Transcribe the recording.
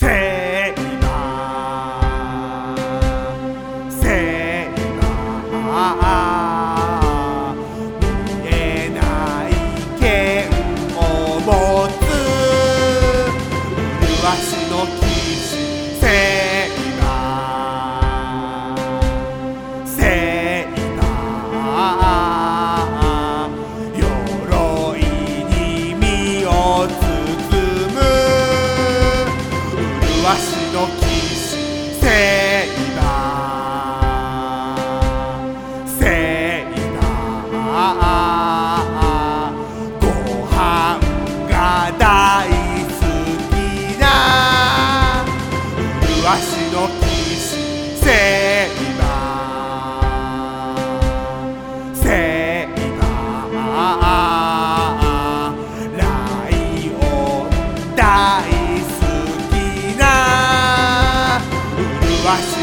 セイバーセイバー見えない剣を持つ。麗しの騎士麗しの騎士セイバーセイバーご飯が大好きな。麗しの騎士セイバーセイバーライオン大好きな麗し